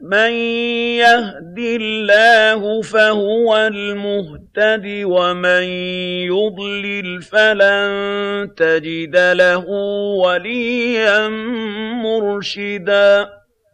مَن يَهْدِ اللَّهُ فَهُوَ الْمُهْتَدِ ۖ وَمَن يُضْلِلْ فَلَن تَجِدَ لَهُ وَلِيًّا مُّرْشِدًا.